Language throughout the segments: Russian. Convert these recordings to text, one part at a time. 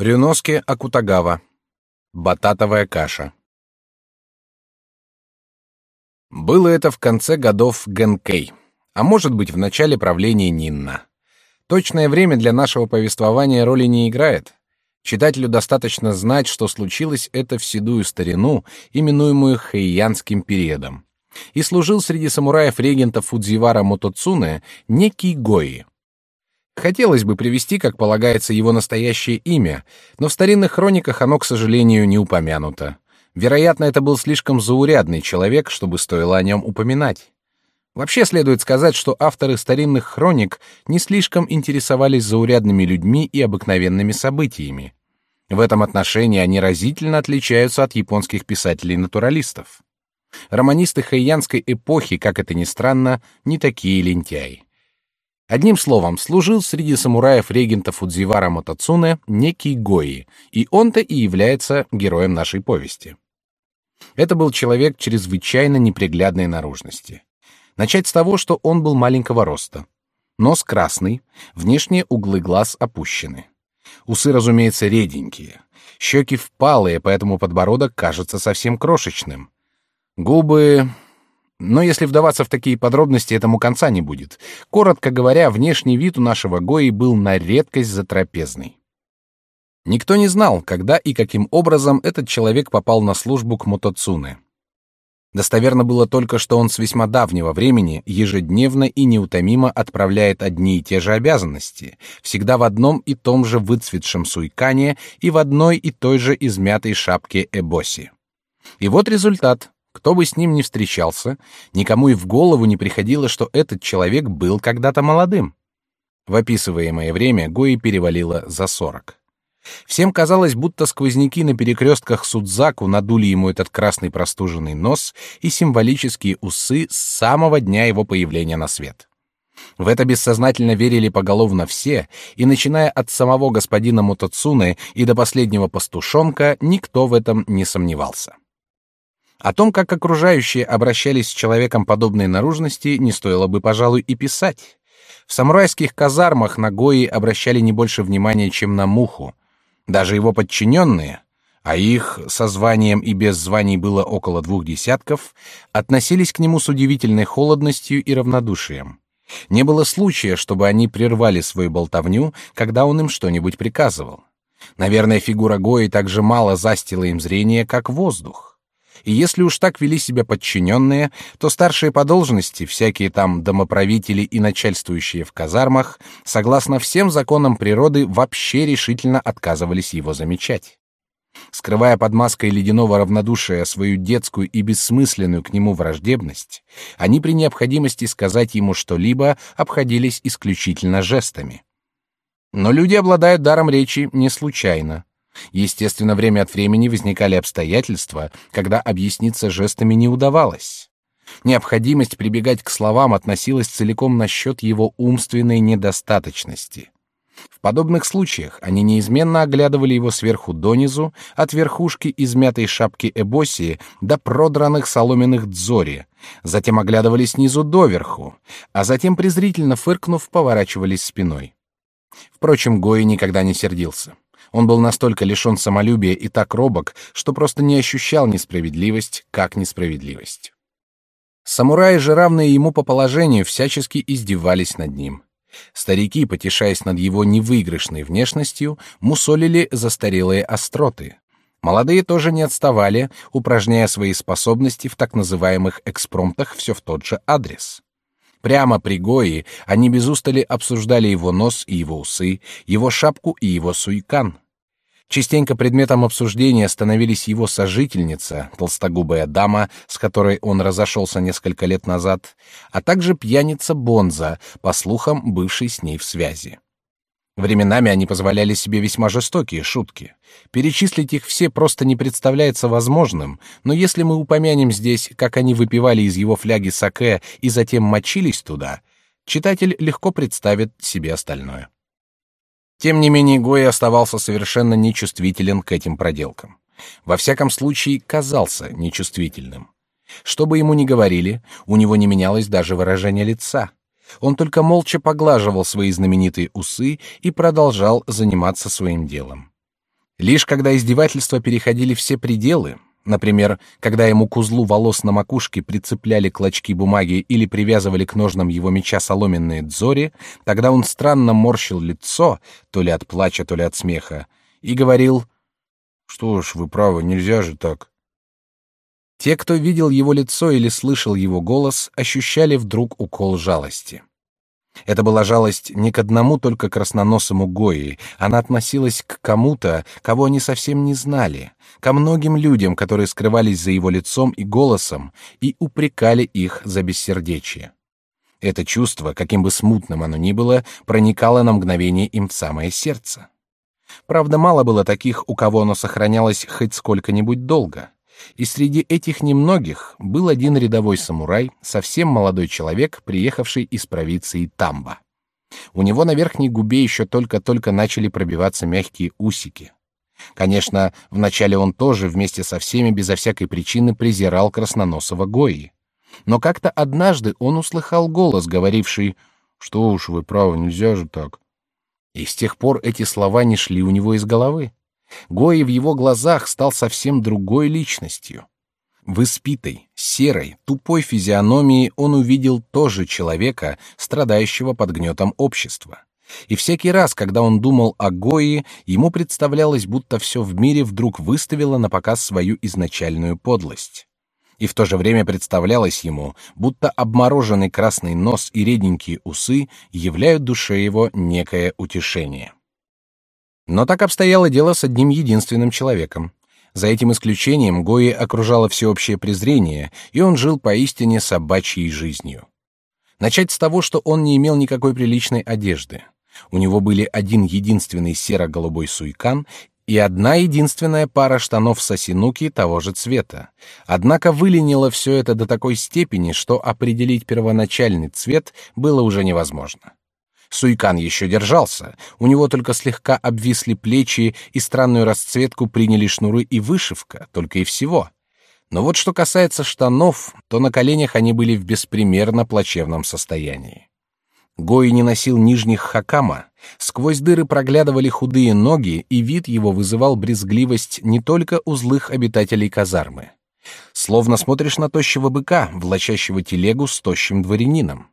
Рюноске Акутагава. Бататовая каша. Было это в конце годов Генкей, а может быть в начале правления Нинна. Точное время для нашего повествования роли не играет. Читателю достаточно знать, что случилось это в седую старину, именуемую Хэйянским периодом. И служил среди самураев-регентов Фудзивара Мотоцуне некий Гои, Хотелось бы привести, как полагается, его настоящее имя, но в старинных хрониках оно, к сожалению, не упомянуто. Вероятно, это был слишком заурядный человек, чтобы стоило о нем упоминать. Вообще следует сказать, что авторы старинных хроник не слишком интересовались заурядными людьми и обыкновенными событиями. В этом отношении они разительно отличаются от японских писателей-натуралистов. Романисты хайянской эпохи, как это ни странно, не такие лентяи. Одним словом, служил среди самураев регента Фудзивара Мотоцуне некий Гои, и он-то и является героем нашей повести. Это был человек чрезвычайно неприглядной наружности. Начать с того, что он был маленького роста. Нос красный, внешние углы глаз опущены. Усы, разумеется, реденькие. Щеки впалые, поэтому подбородок кажется совсем крошечным. Губы но если вдаваться в такие подробности, этому конца не будет. Коротко говоря, внешний вид у нашего Гои был на редкость затрапезный. Никто не знал, когда и каким образом этот человек попал на службу к Мотоцуне. Достоверно было только, что он с весьма давнего времени ежедневно и неутомимо отправляет одни и те же обязанности, всегда в одном и том же выцветшем суйкане и в одной и той же измятой шапке эбоси. И вот результат. Кто бы с ним ни встречался, никому и в голову не приходило, что этот человек был когда-то молодым. В описываемое время Гои перевалило за сорок. Всем казалось, будто сквозняки на перекрестках Судзаку надули ему этот красный простуженный нос и символические усы с самого дня его появления на свет. В это бессознательно верили поголовно все, и начиная от самого господина Мотоцуны и до последнего пастушонка, никто в этом не сомневался. О том, как окружающие обращались с человеком подобной наружности, не стоило бы, пожалуй, и писать. В самурайских казармах на Гои обращали не больше внимания, чем на муху. Даже его подчиненные, а их со званием и без званий было около двух десятков, относились к нему с удивительной холодностью и равнодушием. Не было случая, чтобы они прервали свою болтовню, когда он им что-нибудь приказывал. Наверное, фигура Гои так же мало застила им зрение, как воздух. И если уж так вели себя подчиненные, то старшие по должности, всякие там домоправители и начальствующие в казармах, согласно всем законам природы, вообще решительно отказывались его замечать. Скрывая под маской ледяного равнодушия свою детскую и бессмысленную к нему враждебность, они при необходимости сказать ему что-либо обходились исключительно жестами. Но люди обладают даром речи не случайно. Естественно, время от времени возникали обстоятельства, когда объясниться жестами не удавалось. Необходимость прибегать к словам относилась целиком на счет его умственной недостаточности. В подобных случаях они неизменно оглядывали его сверху донизу, от верхушки измятой шапки эбоси до продранных соломенных дзори, затем оглядывали снизу доверху, а затем презрительно фыркнув, поворачивались спиной. Впрочем, Гои никогда не сердился. Он был настолько лишен самолюбия и так робок, что просто не ощущал несправедливость как несправедливость. Самураи же, равные ему по положению, всячески издевались над ним. Старики, потешаясь над его невыигрышной внешностью, мусолили застарелые остроты. Молодые тоже не отставали, упражняя свои способности в так называемых экспромтах все в тот же адрес. Прямо при Гои они без устали обсуждали его нос и его усы, его шапку и его суйкан. Частенько предметом обсуждения становились его сожительница, толстогубая дама, с которой он разошелся несколько лет назад, а также пьяница Бонза, по слухам, бывший с ней в связи. Временами они позволяли себе весьма жестокие шутки. Перечислить их все просто не представляется возможным, но если мы упомянем здесь, как они выпивали из его фляги саке и затем мочились туда, читатель легко представит себе остальное. Тем не менее, Гой оставался совершенно нечувствителен к этим проделкам. Во всяком случае, казался нечувствительным. Что бы ему ни говорили, у него не менялось даже выражение лица. Он только молча поглаживал свои знаменитые усы и продолжал заниматься своим делом. Лишь когда издевательства переходили все пределы, например, когда ему к узлу волос на макушке прицепляли клочки бумаги или привязывали к ножнам его меча соломенные дзори, тогда он странно морщил лицо, то ли от плача, то ли от смеха, и говорил «Что ж, вы правы, нельзя же так». Те, кто видел его лицо или слышал его голос, ощущали вдруг укол жалости. Это была жалость не к одному только красноносому Гои, она относилась к кому-то, кого они совсем не знали, ко многим людям, которые скрывались за его лицом и голосом и упрекали их за бессердечие. Это чувство, каким бы смутным оно ни было, проникало на мгновение им в самое сердце. Правда, мало было таких, у кого оно сохранялось хоть сколько-нибудь долго. И среди этих немногих был один рядовой самурай, совсем молодой человек, приехавший из провинции Тамба. У него на верхней губе еще только-только начали пробиваться мягкие усики. Конечно, вначале он тоже вместе со всеми безо всякой причины презирал красноносого Гои. Но как-то однажды он услыхал голос, говоривший «Что уж вы, право, нельзя же так». И с тех пор эти слова не шли у него из головы. Гои в его глазах стал совсем другой личностью. В испитой, серой, тупой физиономии он увидел тоже человека, страдающего под гнетом общества. И всякий раз, когда он думал о Гои, ему представлялось, будто все в мире вдруг выставило на показ свою изначальную подлость. И в то же время представлялось ему, будто обмороженный красный нос и реденькие усы являют душе его некое утешение. Но так обстояло дело с одним единственным человеком. За этим исключением Гои окружало всеобщее презрение, и он жил поистине собачьей жизнью. Начать с того, что он не имел никакой приличной одежды. У него были один единственный серо-голубой суйкан и одна единственная пара штанов сосинуки того же цвета. Однако выленило все это до такой степени, что определить первоначальный цвет было уже невозможно. Суйкан еще держался, у него только слегка обвисли плечи и странную расцветку приняли шнуры и вышивка, только и всего. Но вот что касается штанов, то на коленях они были в беспримерно плачевном состоянии. Гои не носил нижних хакама, сквозь дыры проглядывали худые ноги, и вид его вызывал брезгливость не только у злых обитателей казармы. Словно смотришь на тощего быка, влачащего телегу с тощим дворянином.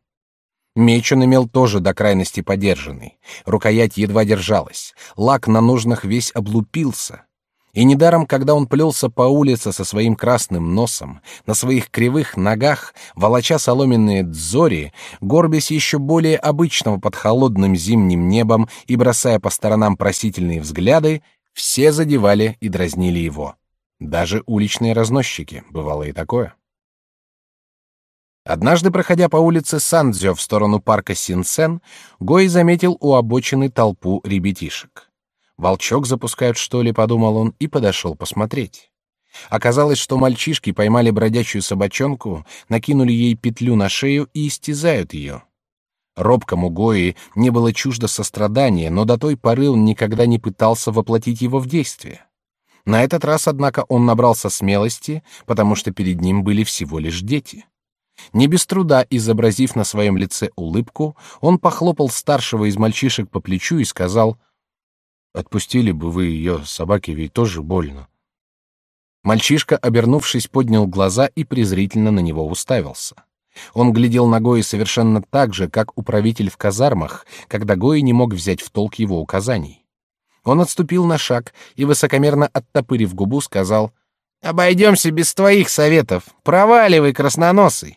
Меч он имел тоже до крайности подержанный. Рукоять едва держалась. Лак на ножнах весь облупился. И недаром, когда он плелся по улице со своим красным носом, на своих кривых ногах, волоча соломенные дзори, горбясь еще более обычного под холодным зимним небом и бросая по сторонам просительные взгляды, все задевали и дразнили его. Даже уличные разносчики, бывало и такое. Однажды, проходя по улице Сандзё в сторону парка Синсен, Гой заметил у обочины толпу ребятишек. «Волчок запускают, что ли?» — подумал он и подошел посмотреть. Оказалось, что мальчишки поймали бродячую собачонку, накинули ей петлю на шею и истязают ее. Робкому Гои не было чуждо сострадания, но до той поры он никогда не пытался воплотить его в действие. На этот раз, однако, он набрался смелости, потому что перед ним были всего лишь дети. Не без труда изобразив на своем лице улыбку, он похлопал старшего из мальчишек по плечу и сказал: "Отпустили бы вы ее, собаке ведь тоже больно". Мальчишка, обернувшись, поднял глаза и презрительно на него уставился. Он глядел на Гои совершенно так же, как управитель в казармах, когда Гои не мог взять в толк его указаний. Он отступил на шаг и высокомерно оттопырив губу сказал: "Обойдемся без твоих советов. Проваливай, красноносый".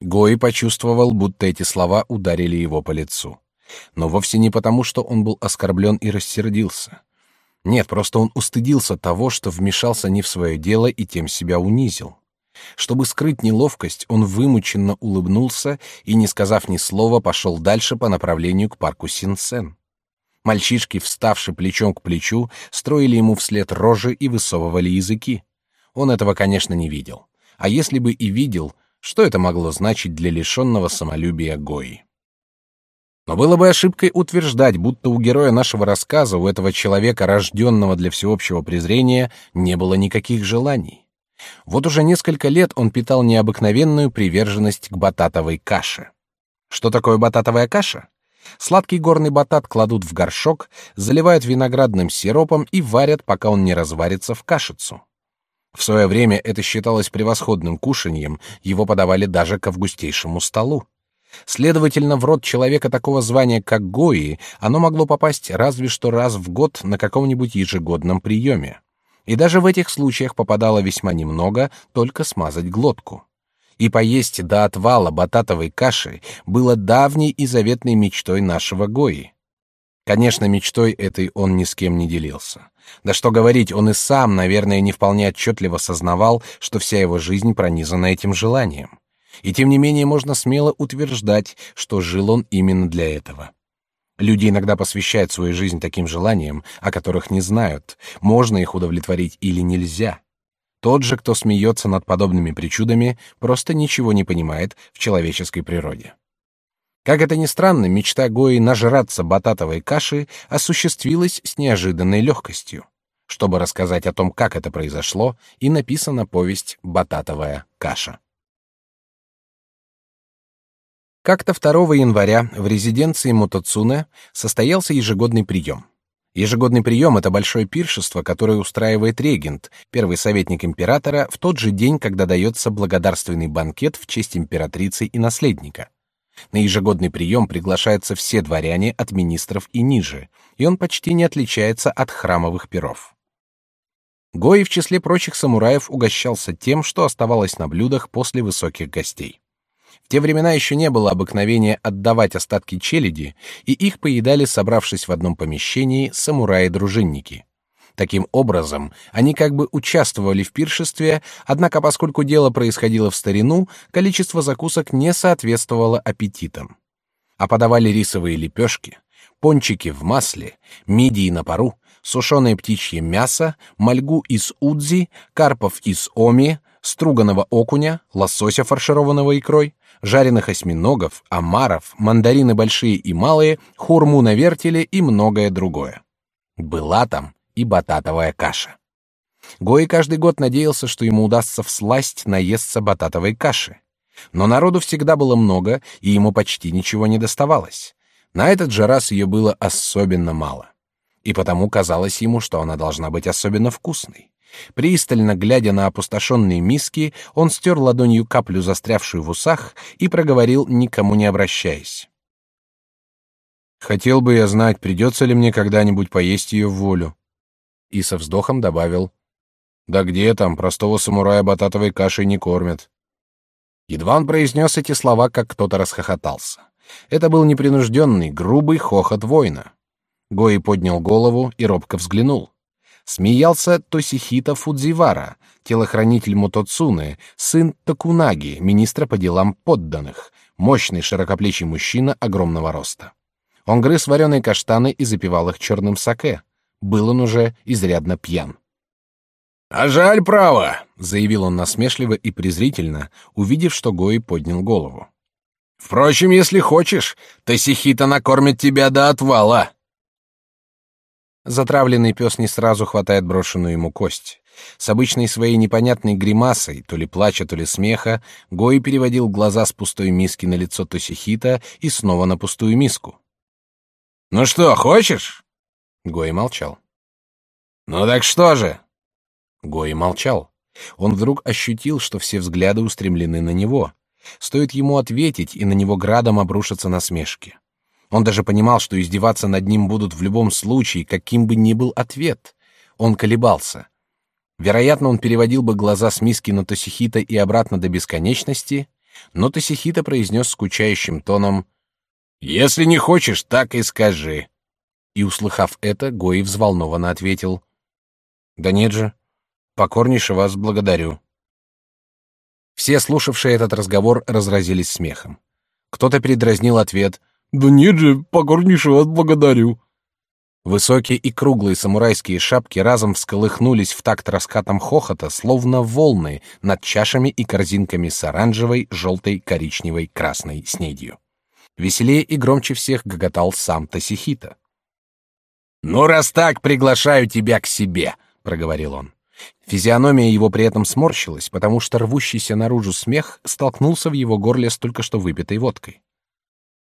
Гои почувствовал, будто эти слова ударили его по лицу. Но вовсе не потому, что он был оскорблен и рассердился. Нет, просто он устыдился того, что вмешался не в свое дело и тем себя унизил. Чтобы скрыть неловкость, он вымученно улыбнулся и, не сказав ни слова, пошел дальше по направлению к парку Синсен. Мальчишки, вставшие плечом к плечу, строили ему вслед рожи и высовывали языки. Он этого, конечно, не видел. А если бы и видел, что это могло значить для лишенного самолюбия Гои? Но было бы ошибкой утверждать, будто у героя нашего рассказа, у этого человека, рожденного для всеобщего презрения, не было никаких желаний. Вот уже несколько лет он питал необыкновенную приверженность к бататовой каше. Что такое бататовая каша? Сладкий горный батат кладут в горшок, заливают виноградным сиропом и варят, пока он не разварится в кашицу. В свое время это считалось превосходным кушаньем, его подавали даже к августейшему столу. Следовательно, в рот человека такого звания, как Гои, оно могло попасть разве что раз в год на каком-нибудь ежегодном приеме. И даже в этих случаях попадало весьма немного, только смазать глотку. И поесть до отвала бататовой каши было давней и заветной мечтой нашего Гои. Конечно, мечтой этой он ни с кем не делился. Да что говорить, он и сам, наверное, не вполне отчетливо сознавал, что вся его жизнь пронизана этим желанием. И тем не менее можно смело утверждать, что жил он именно для этого. Люди иногда посвящают свою жизнь таким желаниям, о которых не знают, можно их удовлетворить или нельзя. Тот же, кто смеется над подобными причудами, просто ничего не понимает в человеческой природе. Как это ни странно, мечта Гои нажраться бататовой каши осуществилась с неожиданной легкостью. Чтобы рассказать о том, как это произошло, и написана повесть «Бататовая каша». Как-то 2 января в резиденции Мотоцуне состоялся ежегодный прием. Ежегодный прием — это большое пиршество, которое устраивает регент, первый советник императора, в тот же день, когда дается благодарственный банкет в честь императрицы и наследника. На ежегодный прием приглашаются все дворяне от министров и ниже, и он почти не отличается от храмовых пиров. Гои в числе прочих самураев угощался тем, что оставалось на блюдах после высоких гостей. В те времена еще не было обыкновения отдавать остатки челяди, и их поедали, собравшись в одном помещении, самураи-дружинники. Таким образом, они как бы участвовали в пиршестве, однако поскольку дело происходило в старину, количество закусок не соответствовало аппетитам. А подавали рисовые лепешки, пончики в масле, мидии на пару, сушеное птичье мясо, мальгу из удзи, карпов из оми, струганого окуня, лосося фаршированного икрой, жареных осьминогов, омаров, мандарины большие и малые, хурму на вертеле и многое другое. Была там и бататовая каша. Гои каждый год надеялся, что ему удастся всласть наесться бататовой каши. Но народу всегда было много, и ему почти ничего не доставалось. На этот же раз ее было особенно мало. И потому казалось ему, что она должна быть особенно вкусной. Пристально глядя на опустошенные миски, он стер ладонью каплю, застрявшую в усах, и проговорил, никому не обращаясь. «Хотел бы я знать, придется ли мне когда-нибудь поесть ее в волю». И со вздохом добавил, «Да где там, простого самурая бататовой кашей не кормят». Едва он произнес эти слова, как кто-то расхохотался. Это был непринужденный, грубый хохот воина. Гои поднял голову и робко взглянул. Смеялся Тосихита Фудзивара, телохранитель Мотоцуны, сын Такунаги, министра по делам подданных, мощный широкоплечий мужчина огромного роста. Он грыз вареные каштаны и запивал их черным саке. Был он уже изрядно пьян. «А жаль, право!» — заявил он насмешливо и презрительно, увидев, что Гои поднял голову. «Впрочем, если хочешь, Тосихита накормит тебя до отвала!» Затравленный пес не сразу хватает брошенную ему кость. С обычной своей непонятной гримасой, то ли плача, то ли смеха, Гой переводил глаза с пустой миски на лицо Тосихита и снова на пустую миску. «Ну что, хочешь?» Гой молчал. «Ну так что же?» Гой молчал. Он вдруг ощутил, что все взгляды устремлены на него. Стоит ему ответить, и на него градом обрушатся насмешки. Он даже понимал, что издеваться над ним будут в любом случае, каким бы ни был ответ. Он колебался. Вероятно, он переводил бы глаза с миски на Тосихита и обратно до бесконечности, но Тосихита произнес скучающим тоном «Если не хочешь, так и скажи». И, услыхав это, Гои взволнованно ответил «Да нет же, покорнейше вас благодарю». Все, слушавшие этот разговор, разразились смехом. Кто-то передразнил ответ да нет же, покорнейше вас благодарю. Высокие и круглые самурайские шапки разом всколыхнулись в такт раскатом хохота, словно волны над чашами и корзинками с оранжевой, желтой, коричневой, красной снедью. Веселее и громче всех гоготал сам Тосихита. «Ну, раз так, приглашаю тебя к себе», — проговорил он. Физиономия его при этом сморщилась, потому что рвущийся наружу смех столкнулся в его горле с только что выпитой водкой.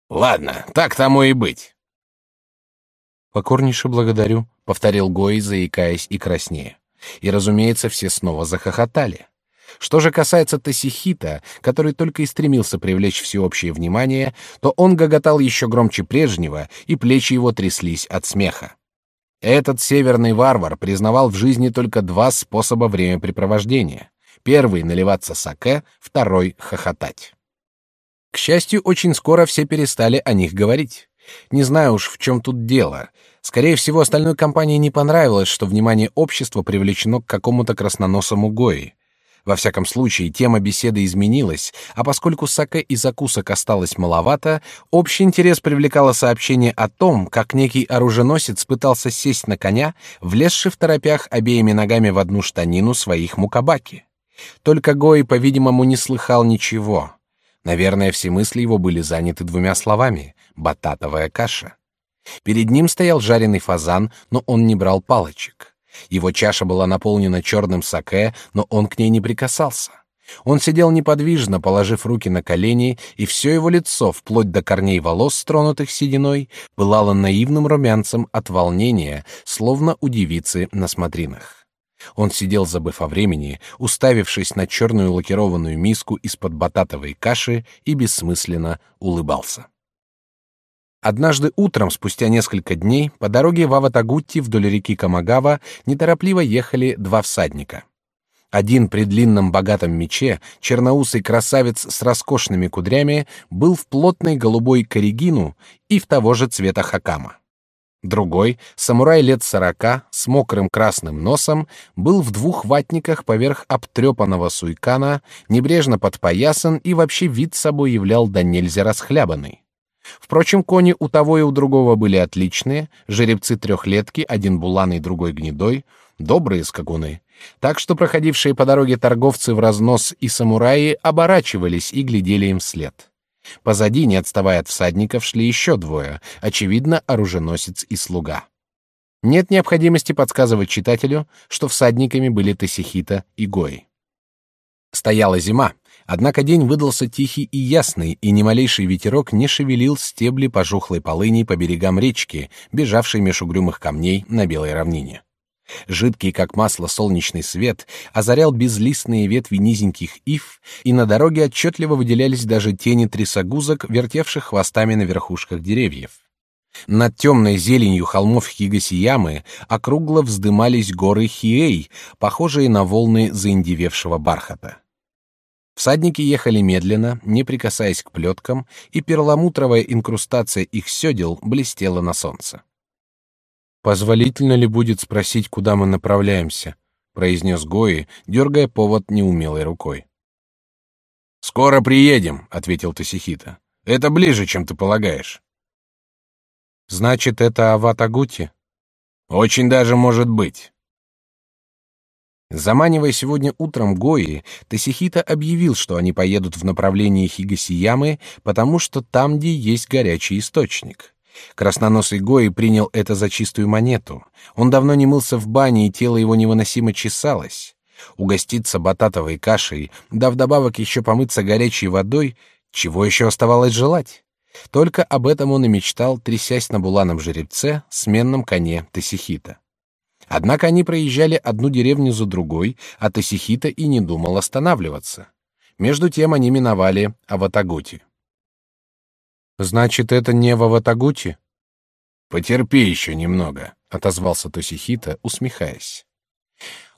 Ладно, так тому и быть. Покорнейше благодарю, повторил Гой, заикаясь и краснея. И, разумеется, все снова захохотали. Что же касается Тосихита, который только и стремился привлечь всеобщее внимание, то он гоготал еще громче прежнего, и плечи его тряслись от смеха. Этот северный варвар признавал в жизни только два способа времяпрепровождения: первый наливаться саке, второй хохотать. К счастью, очень скоро все перестали о них говорить. Не знаю уж, в чем тут дело. Скорее всего, остальной компании не понравилось, что внимание общества привлечено к какому-то красноносому гои. Во всяком случае, тема беседы изменилась, а поскольку саке и закусок осталось маловато, общий интерес привлекало сообщение о том, как некий оруженосец пытался сесть на коня, влезши в торопях обеими ногами в одну штанину своих мукабаки. Только Гои, по-видимому, не слыхал ничего. Наверное, все мысли его были заняты двумя словами — бататовая каша. Перед ним стоял жареный фазан, но он не брал палочек. Его чаша была наполнена черным саке, но он к ней не прикасался. Он сидел неподвижно, положив руки на колени, и все его лицо, вплоть до корней волос, тронутых сединой, пылало наивным румянцем от волнения, словно у девицы на смотринах. Он сидел, забыв о времени, уставившись на черную лакированную миску из-под бататовой каши и бессмысленно улыбался. Однажды утром, спустя несколько дней, по дороге в Аватагутти вдоль реки Камагава неторопливо ехали два всадника. Один при длинном богатом мече, черноусый красавец с роскошными кудрями, был в плотной голубой коригину и в того же цвета хакама. Другой, самурай лет сорока, с мокрым красным носом, был в двух ватниках поверх обтрепанного суйкана, небрежно подпоясан и вообще вид собой являл да нельзя расхлябанный. Впрочем, кони у того и у другого были отличные, жеребцы трехлетки, один буланый, другой гнедой, добрые скакуны. Так что проходившие по дороге торговцы в разнос и самураи оборачивались и глядели им вслед. Позади, не отставая от всадников, шли еще двое, очевидно, оруженосец и слуга. Нет необходимости подсказывать читателю, что всадниками были Тесихита и Гои. Стояла зима, однако день выдался тихий и ясный, и ни малейший ветерок не шевелил стебли пожухлой полыни по берегам речки, бежавшей меж угрюмых камней на белой равнине. Жидкий, как масло, солнечный свет озарял безлистные ветви низеньких ив, и на дороге отчетливо выделялись даже тени трясогузок, вертевших хвостами на верхушках деревьев. Над темной зеленью холмов Хигасиямы округло вздымались горы Хиэй, похожие на волны заиндевевшего бархата. Всадники ехали медленно, не прикасаясь к плеткам, и перламутровая инкрустация их седел блестела на солнце. Позволительно ли будет спросить, куда мы направляемся? произнес Гои, дергая повод неумелой рукой. Скоро приедем, ответил Тосихита. Это ближе, чем ты полагаешь. Значит, это Аватагути? Очень даже может быть. Заманивая сегодня утром Гои, Тосихита объявил, что они поедут в направлении Хигасиямы, потому что там, где есть горячий источник. Красноносый Гои принял это за чистую монету. Он давно не мылся в бане, и тело его невыносимо чесалось. Угоститься бататовой кашей, да вдобавок еще помыться горячей водой, чего еще оставалось желать? Только об этом он и мечтал, трясясь на буланом жеребце, сменном коне Тесихита. Однако они проезжали одну деревню за другой, а Тесихита и не думал останавливаться. Между тем они миновали Аватагути. Значит, это не Ваватагути? Потерпи еще немного, отозвался Тосихита, усмехаясь.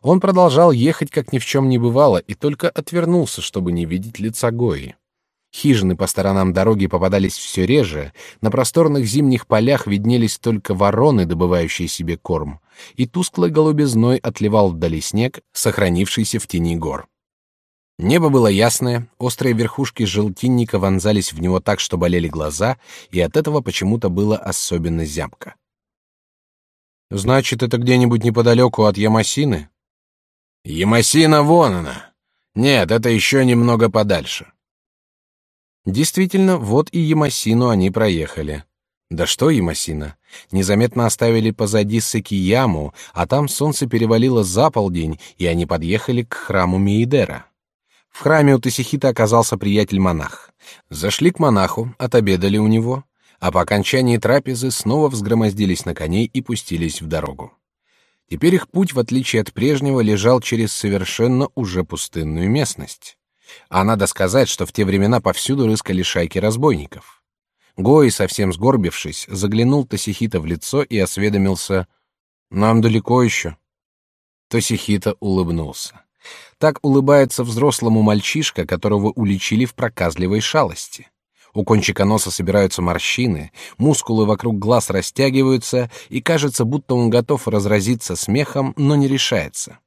Он продолжал ехать, как ни в чем не бывало, и только отвернулся, чтобы не видеть лица Гои. Хижины по сторонам дороги попадались все реже, на просторных зимних полях виднелись только вороны, добывающие себе корм, и тусклой голубизной отливал вдали снег, сохранившийся в тени гор. Небо было ясное, острые верхушки желтинника вонзались в него так, что болели глаза, и от этого почему-то было особенно зябко. Значит, это где-нибудь неподалеку от Ямасины? Ямасина вон она. Нет, это еще немного подальше. Действительно, вот и Ямасину они проехали. Да что Ямасина? Незаметно оставили позади Сакияму, а там солнце перевалило за полдень, и они подъехали к храму Миидера. В храме у Тосихита оказался приятель-монах. Зашли к монаху, отобедали у него, а по окончании трапезы снова взгромоздились на коней и пустились в дорогу. Теперь их путь, в отличие от прежнего, лежал через совершенно уже пустынную местность. А надо сказать, что в те времена повсюду рыскали шайки разбойников. Гои, совсем сгорбившись, заглянул Тосихита в лицо и осведомился «Нам далеко еще». Тосихита улыбнулся. Так улыбается взрослому мальчишка, которого уличили в проказливой шалости. У кончика носа собираются морщины, мускулы вокруг глаз растягиваются, и кажется, будто он готов разразиться смехом, но не решается.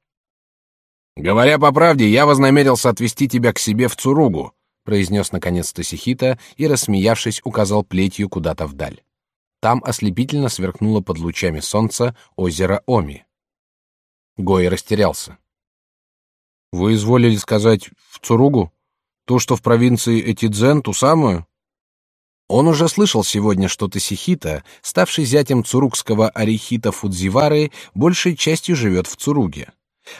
«Говоря по правде, я вознамерился отвезти тебя к себе в Цуругу», произнес наконец Тосихита и, рассмеявшись, указал плетью куда-то вдаль. Там ослепительно сверкнуло под лучами солнца озеро Оми. Гой растерялся. Вы изволили сказать в Цуругу? То, что в провинции Этидзен, ту самую? Он уже слышал сегодня, что Тосихита, ставший зятем цуругского Арихита Фудзивары, большей частью живет в Цуруге.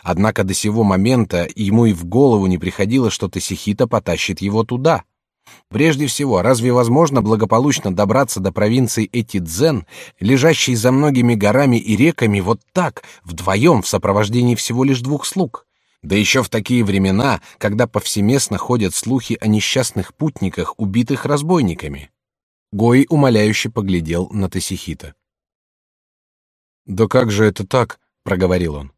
Однако до сего момента ему и в голову не приходило, что Тосихита потащит его туда. Прежде всего, разве возможно благополучно добраться до провинции Этидзен, лежащей за многими горами и реками, вот так, вдвоем в сопровождении всего лишь двух слуг? Да еще в такие времена, когда повсеместно ходят слухи о несчастных путниках, убитых разбойниками. Гой умоляюще поглядел на Тосихита. «Да как же это так?» — проговорил он.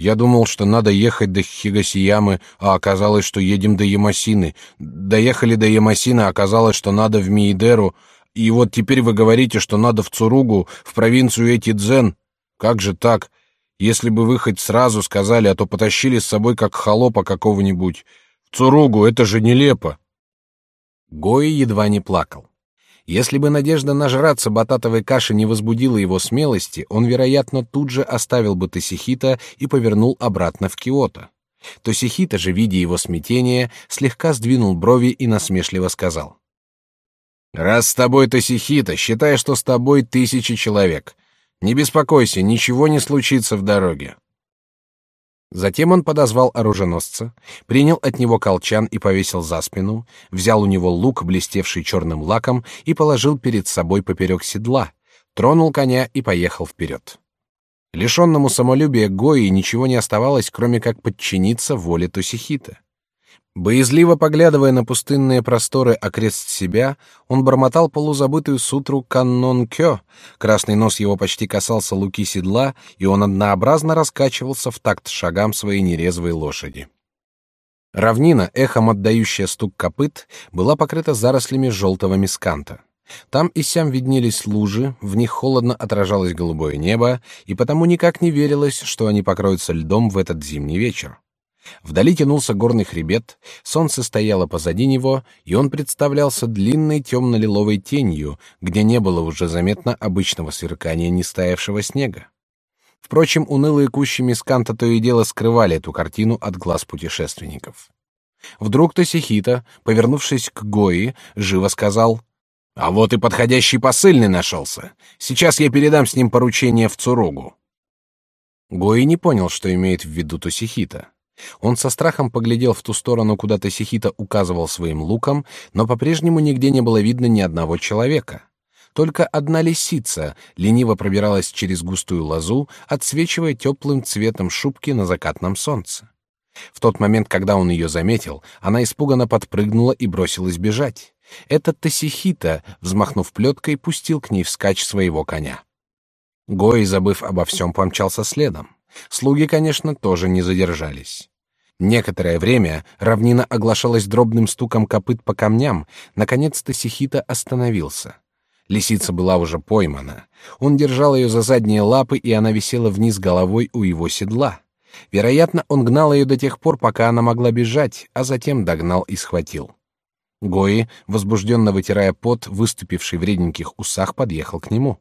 «Я думал, что надо ехать до Хигасиямы, а оказалось, что едем до Ямасины. Доехали до Ямасины, а оказалось, что надо в Миидеру. И вот теперь вы говорите, что надо в Цуругу, в провинцию Этидзен. Как же так? Если бы вы хоть сразу сказали, а то потащили с собой как холопа какого-нибудь. В Цуругу, это же нелепо. Гои едва не плакал. Если бы надежда нажраться бататовой каши не возбудила его смелости, он, вероятно, тут же оставил бы Тосихита и повернул обратно в Киото. Тосихита же, видя его смятение, слегка сдвинул брови и насмешливо сказал. «Раз с тобой Тосихита, считай, что с тобой тысячи человек. Не беспокойся, ничего не случится в дороге. Затем он подозвал оруженосца, принял от него колчан и повесил за спину, взял у него лук, блестевший черным лаком, и положил перед собой поперек седла, тронул коня и поехал вперед. Лишенному самолюбия Гои ничего не оставалось, кроме как подчиниться воле Тосихита. Боязливо поглядывая на пустынные просторы окрест себя, он бормотал полузабытую сутру каннон кё. Красный нос его почти касался луки седла, и он однообразно раскачивался в такт шагам своей нерезвой лошади. Равнина, эхом отдающая стук копыт, была покрыта зарослями желтого мисканта. Там и сям виднелись лужи, в них холодно отражалось голубое небо, и потому никак не верилось, что они покроются льдом в этот зимний вечер. Вдали тянулся горный хребет, солнце стояло позади него, и он представлялся длинной темно-лиловой тенью, где не было уже заметно обычного сверкания нестаявшего снега. Впрочем, унылые кущи мисканта то и дело скрывали эту картину от глаз путешественников. Вдруг Тосихита, повернувшись к Гои, живо сказал «А вот и подходящий посыльный нашелся. Сейчас я передам с ним поручение в Цуругу». Гои не понял, что имеет в виду Тосихита. Он со страхом поглядел в ту сторону, куда Тосихита указывал своим луком, но по-прежнему нигде не было видно ни одного человека. Только одна лисица лениво пробиралась через густую лозу, отсвечивая теплым цветом шубки на закатном солнце. В тот момент, когда он ее заметил, она испуганно подпрыгнула и бросилась бежать. Этот Тосихита, взмахнув плеткой, пустил к ней вскачь своего коня. Гой, забыв обо всем, помчался следом. Слуги, конечно, тоже не задержались. Некоторое время равнина оглашалась дробным стуком копыт по камням. Наконец-то Сихита остановился. Лисица была уже поймана. Он держал ее за задние лапы, и она висела вниз головой у его седла. Вероятно, он гнал ее до тех пор, пока она могла бежать, а затем догнал и схватил. Гои, возбужденно вытирая пот, выступивший в реденьких усах, подъехал к нему.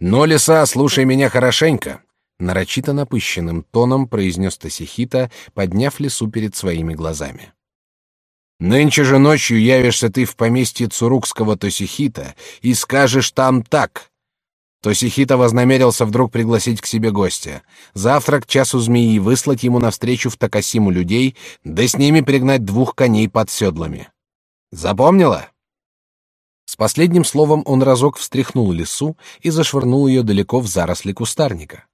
«Но, лиса, слушай меня хорошенько нарочито напыщенным тоном произнес Тосихита, подняв лесу перед своими глазами. Нынче же ночью явишься ты в поместье Цурукского Тосихита и скажешь там так: Тосихита вознамерился вдруг пригласить к себе гостя. Завтра к часу змеи выслать ему навстречу в Такасиму людей, да с ними пригнать двух коней под седлами. Запомнила? С последним словом он разок встряхнул лису и зашвырнул ее далеко в заросли кустарника.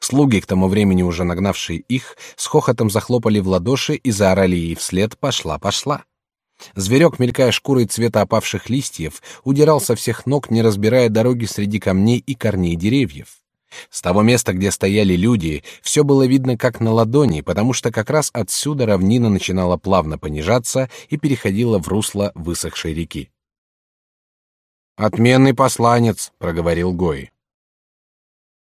Слуги, к тому времени уже нагнавшие их, с хохотом захлопали в ладоши и заорали ей вслед «пошла, пошла». Зверек, мелькая шкурой цвета опавших листьев, удирал со всех ног, не разбирая дороги среди камней и корней деревьев. С того места, где стояли люди, все было видно как на ладони, потому что как раз отсюда равнина начинала плавно понижаться и переходила в русло высохшей реки. «Отменный посланец», — проговорил Гой.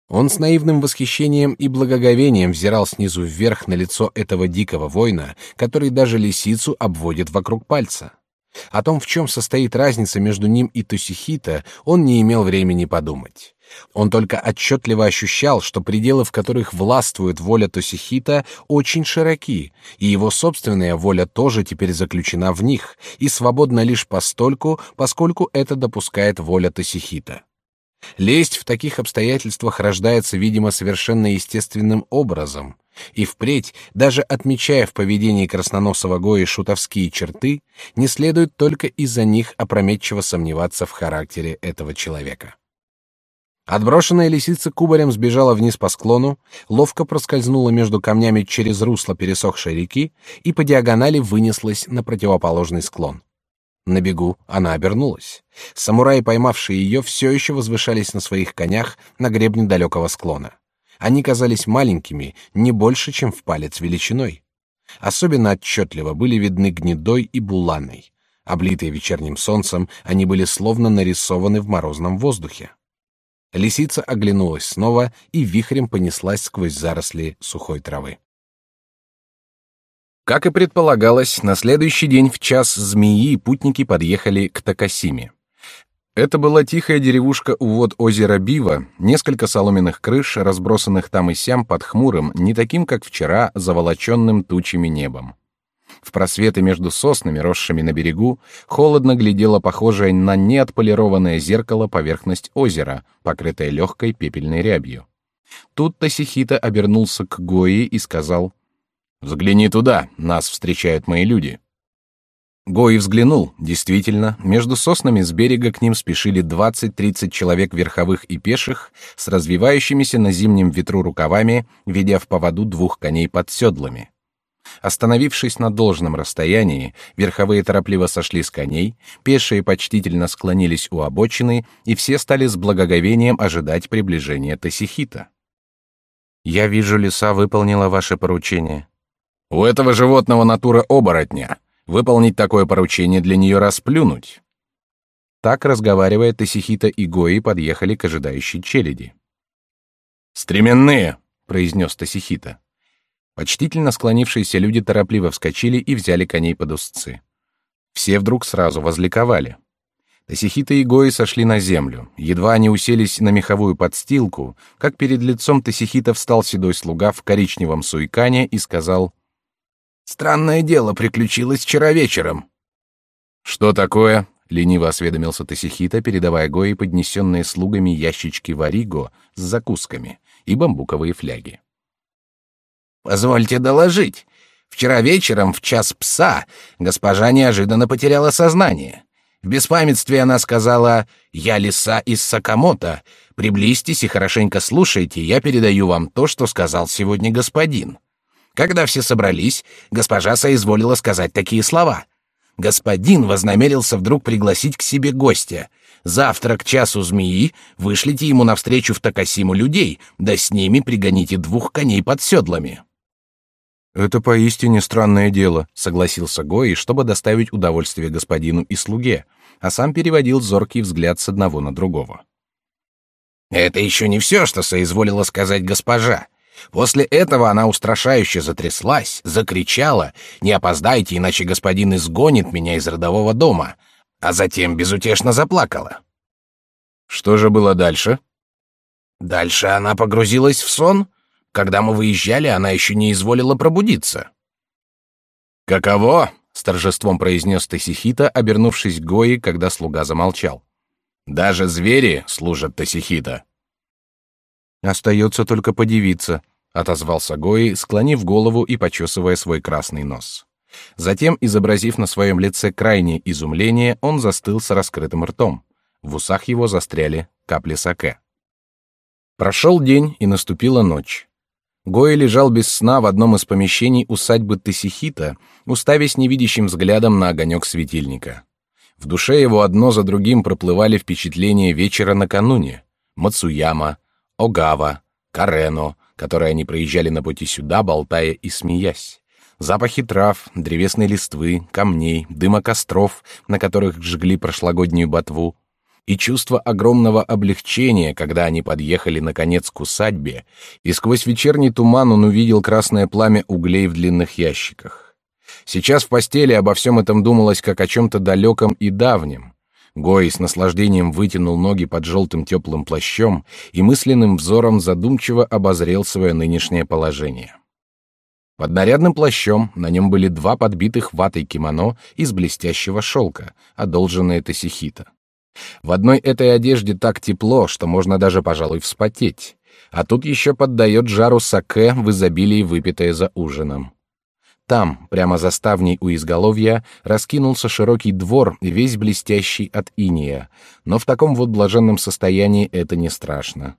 Он с наивным восхищением и благоговением взирал снизу вверх на лицо этого дикого воина, который даже лисицу обводит вокруг пальца. О том, в чем состоит разница между ним и Тусихита, он не имел времени подумать. Он только отчетливо ощущал, что пределы, в которых властвует воля Тосихита, очень широки, и его собственная воля тоже теперь заключена в них и свободна лишь постольку, поскольку это допускает воля Тосихита. Лесть в таких обстоятельствах рождается, видимо, совершенно естественным образом, и впредь, даже отмечая в поведении красноносого Гои шутовские черты, не следует только из-за них опрометчиво сомневаться в характере этого человека. Отброшенная лисица кубарем сбежала вниз по склону, ловко проскользнула между камнями через русло пересохшей реки и по диагонали вынеслась на противоположный склон. На бегу она обернулась. Самураи, поймавшие ее, все еще возвышались на своих конях на гребне далекого склона. Они казались маленькими, не больше, чем в палец величиной. Особенно отчетливо были видны гнедой и буланой. Облитые вечерним солнцем, они были словно нарисованы в морозном воздухе. Лисица оглянулась снова и вихрем понеслась сквозь заросли сухой травы. Как и предполагалось, на следующий день в час змеи путники подъехали к Такасиме. Это была тихая деревушка у вод озера Бива, несколько соломенных крыш, разбросанных там и сям под хмурым, не таким, как вчера, заволоченным тучами небом. В просветы между соснами, росшими на берегу, холодно глядело похожее на неотполированное зеркало поверхность озера, покрытая легкой пепельной рябью. Тут Тасихита обернулся к Гои и сказал — Взгляни туда, нас встречают мои люди. Гои взглянул. Действительно, между соснами с берега к ним спешили 20-30 человек верховых и пеших с развивающимися на зимнем ветру рукавами, ведя в поводу двух коней под седлами. Остановившись на должном расстоянии, верховые торопливо сошли с коней, пешие почтительно склонились у обочины, и все стали с благоговением ожидать приближения Тасихита. «Я вижу, лиса выполнила ваше поручение», у этого животного натура оборотня. Выполнить такое поручение для нее расплюнуть. Так, разговаривая, Тесихита и Гои подъехали к ожидающей челяди. «Стременные!» — произнес Тесихита. Почтительно склонившиеся люди торопливо вскочили и взяли коней под узцы. Все вдруг сразу возликовали. Тесихита и Гои сошли на землю. Едва они уселись на меховую подстилку, как перед лицом Тесихита встал седой слуга в коричневом суйкане и сказал Странное дело приключилось вчера вечером. Что такое? лениво осведомился Тосихита, передавая Гои поднесенные слугами ящички вариго с закусками и бамбуковые фляги. Позвольте доложить. Вчера вечером в час пса госпожа неожиданно потеряла сознание. В беспамятстве она сказала «Я лиса из Сакамото. Приблизьтесь и хорошенько слушайте, я передаю вам то, что сказал сегодня господин». Когда все собрались, госпожа соизволила сказать такие слова. Господин вознамерился вдруг пригласить к себе гостя. Завтра к часу змеи вышлите ему навстречу в Такасиму людей, да с ними пригоните двух коней под седлами. Это поистине странное дело, согласился Гои, чтобы доставить удовольствие господину и слуге, а сам переводил зоркий взгляд с одного на другого. Это еще не все, что соизволила сказать госпожа. После этого она устрашающе затряслась, закричала «Не опоздайте, иначе господин изгонит меня из родового дома», а затем безутешно заплакала. Что же было дальше? Дальше она погрузилась в сон. Когда мы выезжали, она еще не изволила пробудиться. «Каково?» — с торжеством произнес Тесихита, обернувшись к Гои, когда слуга замолчал. «Даже звери служат Тесихита. Остается только подивиться, отозвался Гои, склонив голову и почесывая свой красный нос. Затем, изобразив на своем лице крайнее изумление, он застыл с раскрытым ртом. В усах его застряли капли саке. Прошел день, и наступила ночь. Гои лежал без сна в одном из помещений усадьбы Тесихита, уставясь невидящим взглядом на огонек светильника. В душе его одно за другим проплывали впечатления вечера накануне. Мацуяма, Огава, Карено, которые они проезжали на пути сюда, болтая и смеясь. Запахи трав, древесной листвы, камней, дыма костров, на которых жгли прошлогоднюю ботву, и чувство огромного облегчения, когда они подъехали наконец к усадьбе, и сквозь вечерний туман он увидел красное пламя углей в длинных ящиках. Сейчас в постели обо всем этом думалось как о чем-то далеком и давнем. Гой с наслаждением вытянул ноги под желтым теплым плащом и мысленным взором задумчиво обозрел свое нынешнее положение. Под нарядным плащом на нем были два подбитых ватой кимоно из блестящего шелка, одолженные Тосихита. В одной этой одежде так тепло, что можно даже, пожалуй, вспотеть. А тут еще поддает жару саке в изобилии, выпитое за ужином. Там, прямо за ставней у изголовья, раскинулся широкий двор, весь блестящий от иния, но в таком вот блаженном состоянии это не страшно.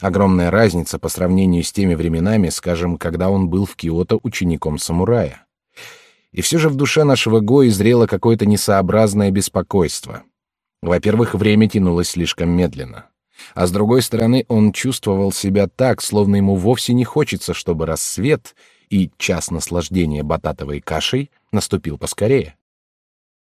Огромная разница по сравнению с теми временами, скажем, когда он был в Киото учеником самурая. И все же в душе нашего Гои зрело какое-то несообразное беспокойство. Во-первых, время тянулось слишком медленно. А с другой стороны, он чувствовал себя так, словно ему вовсе не хочется, чтобы рассвет и час наслаждения бататовой кашей наступил поскорее.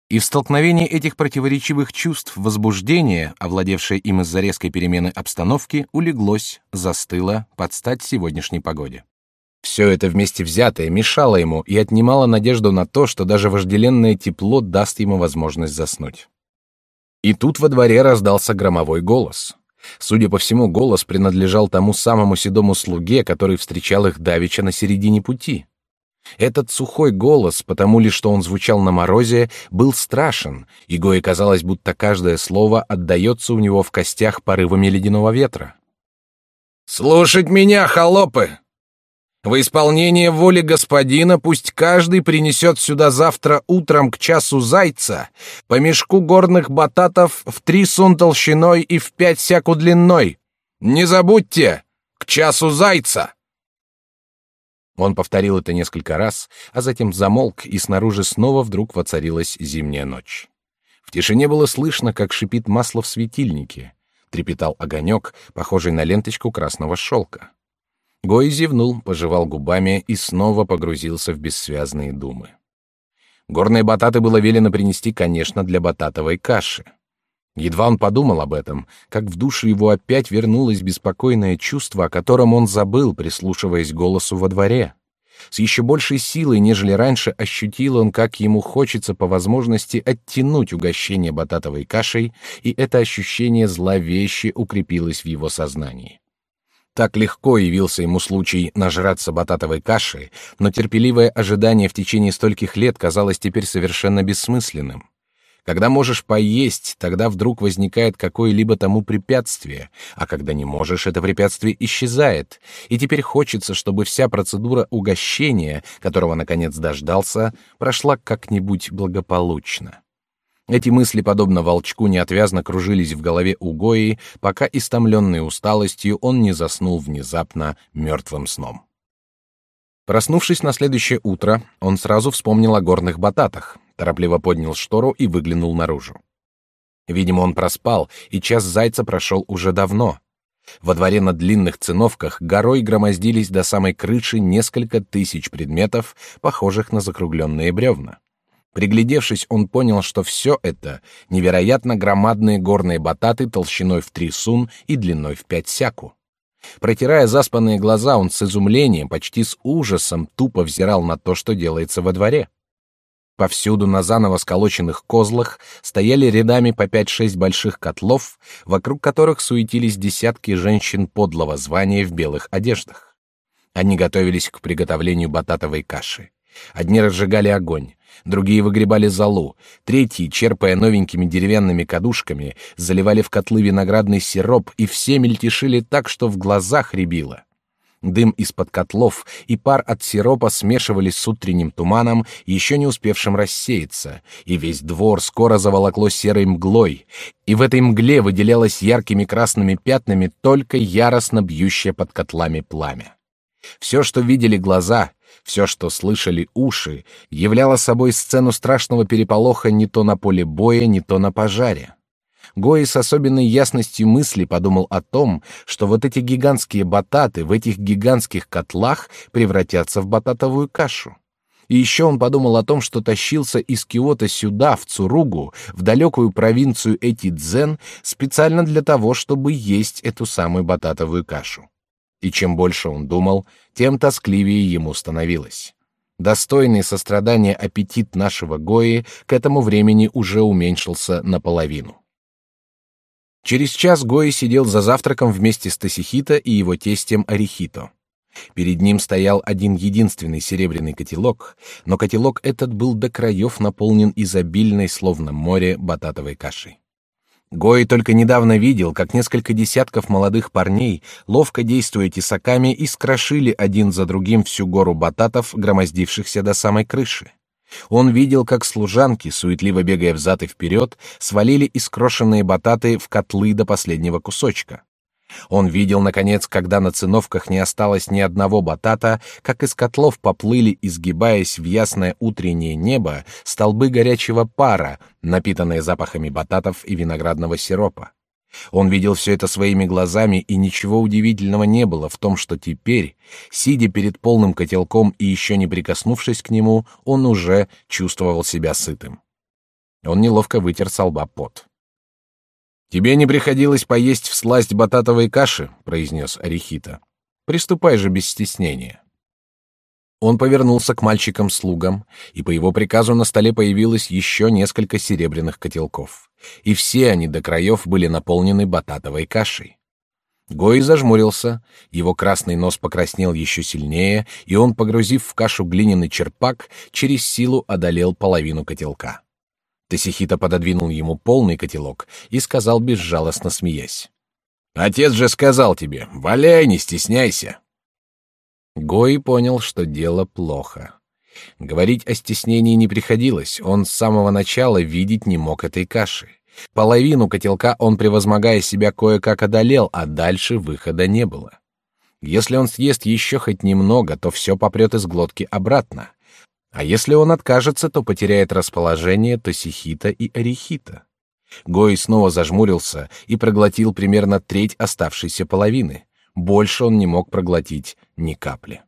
И в столкновении этих противоречивых чувств возбуждение, овладевшее им из-за резкой перемены обстановки, улеглось, застыло под стать сегодняшней погоде. Все это вместе взятое мешало ему и отнимало надежду на то, что даже вожделенное тепло даст ему возможность заснуть. И тут во дворе раздался громовой голос. Судя по всему, голос принадлежал тому самому седому слуге, который встречал их давеча на середине пути. Этот сухой голос, потому ли что он звучал на морозе, был страшен, и Гое казалось, будто каждое слово отдается у него в костях порывами ледяного ветра. «Слушать меня, холопы! В исполнение воли господина пусть каждый принесет сюда завтра утром к часу зайца по мешку горных бататов в три сун толщиной и в пять сяку длиной. Не забудьте, к часу зайца!» Он повторил это несколько раз, а затем замолк, и снаружи снова вдруг воцарилась зимняя ночь. В тишине было слышно, как шипит масло в светильнике. Трепетал огонек, похожий на ленточку красного шелка. Гой зевнул, пожевал губами и снова погрузился в бессвязные думы. Горные бататы было велено принести, конечно, для бататовой каши. Едва он подумал об этом, как в душу его опять вернулось беспокойное чувство, о котором он забыл, прислушиваясь к голосу во дворе. С еще большей силой, нежели раньше, ощутил он, как ему хочется по возможности оттянуть угощение бататовой кашей, и это ощущение зловеще укрепилось в его сознании. Так легко явился ему случай нажраться бататовой каши, но терпеливое ожидание в течение стольких лет казалось теперь совершенно бессмысленным. Когда можешь поесть, тогда вдруг возникает какое-либо тому препятствие, а когда не можешь, это препятствие исчезает, и теперь хочется, чтобы вся процедура угощения, которого наконец дождался, прошла как-нибудь благополучно. Эти мысли, подобно волчку, неотвязно кружились в голове у Гои, пока, истомленный усталостью, он не заснул внезапно мертвым сном. Проснувшись на следующее утро, он сразу вспомнил о горных бататах, торопливо поднял штору и выглянул наружу. Видимо, он проспал, и час зайца прошел уже давно. Во дворе на длинных циновках горой громоздились до самой крыши несколько тысяч предметов, похожих на закругленные бревна. Приглядевшись, он понял, что все это невероятно громадные горные бататы толщиной в три сун и длиной в пять сяку. Протирая заспанные глаза, он с изумлением, почти с ужасом, тупо взирал на то, что делается во дворе. Повсюду на заново сколоченных козлах стояли рядами по пять-шесть больших котлов, вокруг которых суетились десятки женщин подлого звания в белых одеждах. Они готовились к приготовлению бататовой каши. Одни разжигали огонь, другие выгребали золу, третьи, черпая новенькими деревянными кадушками, заливали в котлы виноградный сироп, и все мельтешили так, что в глазах рябило. Дым из-под котлов и пар от сиропа смешивались с утренним туманом, еще не успевшим рассеяться, и весь двор скоро заволокло серой мглой, и в этой мгле выделялось яркими красными пятнами только яростно бьющее под котлами пламя. Все, что видели глаза, все, что слышали уши, являло собой сцену страшного переполоха не то на поле боя, не то на пожаре. Гои с особенной ясностью мысли подумал о том, что вот эти гигантские бататы в этих гигантских котлах превратятся в бататовую кашу. И еще он подумал о том, что тащился из Киота сюда, в Цуругу, в далекую провинцию Этидзен, специально для того, чтобы есть эту самую бататовую кашу. И чем больше он думал, тем тоскливее ему становилось. Достойный сострадания аппетит нашего Гои к этому времени уже уменьшился наполовину. Через час Гои сидел за завтраком вместе с Тосихито и его тестем Арихито. Перед ним стоял один единственный серебряный котелок, но котелок этот был до краев наполнен изобильной, словно море, бататовой кашей. Гои только недавно видел, как несколько десятков молодых парней, ловко действуя тесаками, искрошили один за другим всю гору бататов, громоздившихся до самой крыши. Он видел, как служанки, суетливо бегая взад и вперед, свалили искрошенные бататы в котлы до последнего кусочка. Он видел, наконец, когда на циновках не осталось ни одного батата, как из котлов поплыли, изгибаясь в ясное утреннее небо, столбы горячего пара, напитанные запахами бататов и виноградного сиропа. Он видел все это своими глазами, и ничего удивительного не было в том, что теперь, сидя перед полным котелком и еще не прикоснувшись к нему, он уже чувствовал себя сытым. Он неловко вытер с лба пот. «Тебе не приходилось поесть в сласть бататовой каши», — произнес Арихита. «Приступай же без стеснения». Он повернулся к мальчикам-слугам, и по его приказу на столе появилось еще несколько серебряных котелков, и все они до краев были наполнены бататовой кашей. Гой зажмурился, его красный нос покраснел еще сильнее, и он, погрузив в кашу глиняный черпак, через силу одолел половину котелка. Тесихита пододвинул ему полный котелок и сказал безжалостно смеясь: "Отец же сказал тебе, валяй, не стесняйся". Гой понял, что дело плохо. Говорить о стеснении не приходилось, он с самого начала видеть не мог этой каши. Половину котелка он, превозмогая себя, кое-как одолел, а дальше выхода не было. Если он съест еще хоть немного, то все попрет из глотки обратно. А если он откажется, то потеряет расположение Тосихита и Арихита. Гой снова зажмурился и проглотил примерно треть оставшейся половины. Больше он не мог проглотить ни капли.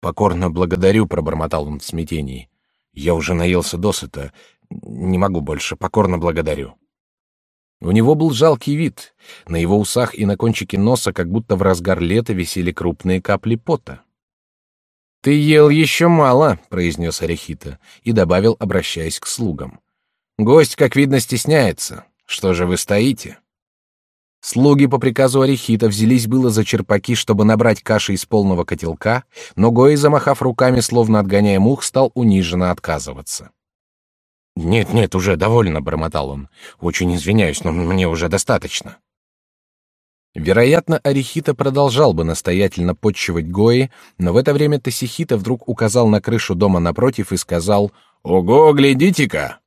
«Покорно благодарю», — пробормотал он в смятении. «Я уже наелся досыта. Не могу больше. Покорно благодарю». У него был жалкий вид. На его усах и на кончике носа, как будто в разгар лета, висели крупные капли пота. «Ты ел еще мало», — произнес Арихита и добавил, обращаясь к слугам. «Гость, как видно, стесняется. Что же вы стоите?» Слуги по приказу Арихита взялись было за черпаки, чтобы набрать каши из полного котелка, но Гои, замахав руками, словно отгоняя мух, стал униженно отказываться. «Нет, нет, уже довольно», — бормотал он. «Очень извиняюсь, но мне уже достаточно». Вероятно, Арихита продолжал бы настоятельно подчивать Гои, но в это время Тосихита вдруг указал на крышу дома напротив и сказал «Ого, глядите-ка!»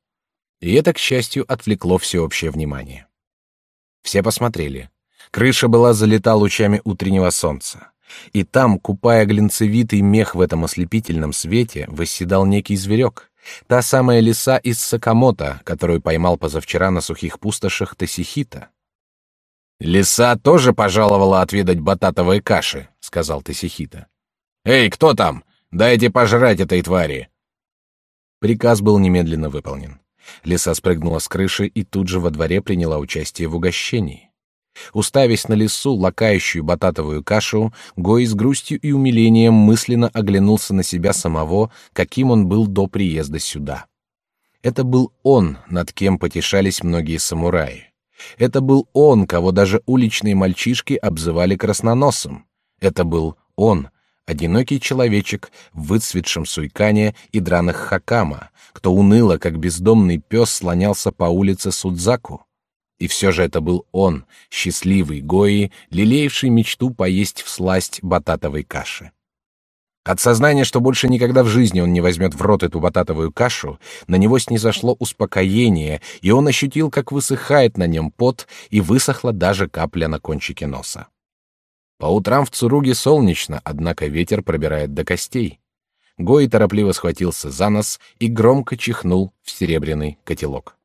И это, к счастью, отвлекло всеобщее внимание. Все посмотрели. Крыша была залита лучами утреннего солнца. И там, купая глинцевитый мех в этом ослепительном свете, восседал некий зверек. Та самая лиса из Сакамото, которую поймал позавчера на сухих пустошах Тесихита. «Лиса тоже пожаловала отведать бататовой каши», — сказал Тесихита. «Эй, кто там? Дайте пожрать этой твари!» Приказ был немедленно выполнен. Лиса спрыгнула с крыши и тут же во дворе приняла участие в угощении. Уставясь на лису, лакающую бататовую кашу, Гой с грустью и умилением мысленно оглянулся на себя самого, каким он был до приезда сюда. Это был он, над кем потешались многие самураи. Это был он, кого даже уличные мальчишки обзывали красноносом. Это был он, одинокий человечек в выцветшем суйкане и драных хакама, кто уныло, как бездомный пес, слонялся по улице Судзаку. И все же это был он, счастливый Гои, лелеявший мечту поесть в сласть бататовой каши. От сознания, что больше никогда в жизни он не возьмет в рот эту бататовую кашу, на него снизошло успокоение, и он ощутил, как высыхает на нем пот, и высохла даже капля на кончике носа. По утрам в Цуруге солнечно, однако ветер пробирает до костей. Гои торопливо схватился за нос и громко чихнул в серебряный котелок.